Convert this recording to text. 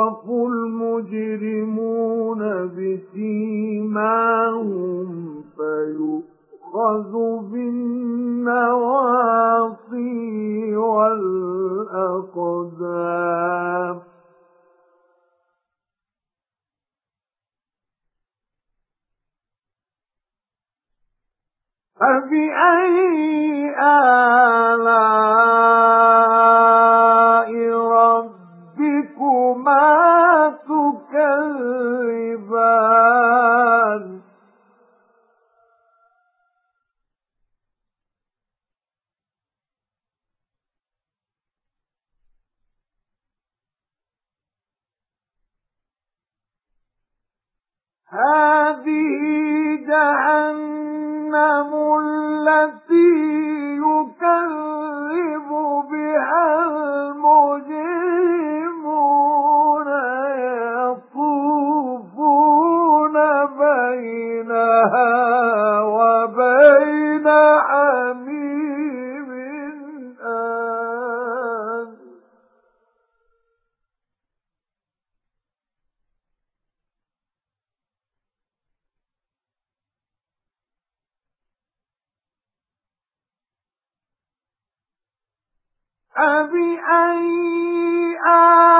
يُعْرَفُ الْمُجْرِمُونَ بِسِيمَاهُمْ فَيُؤْخَذُ بِالنَّوَاصِي وَالْأَقْدَامِ فَبِأَيِّ آلَاءِ هَذِهِ جَهَنَّمُ فَبِأَيِّ آلَاءِ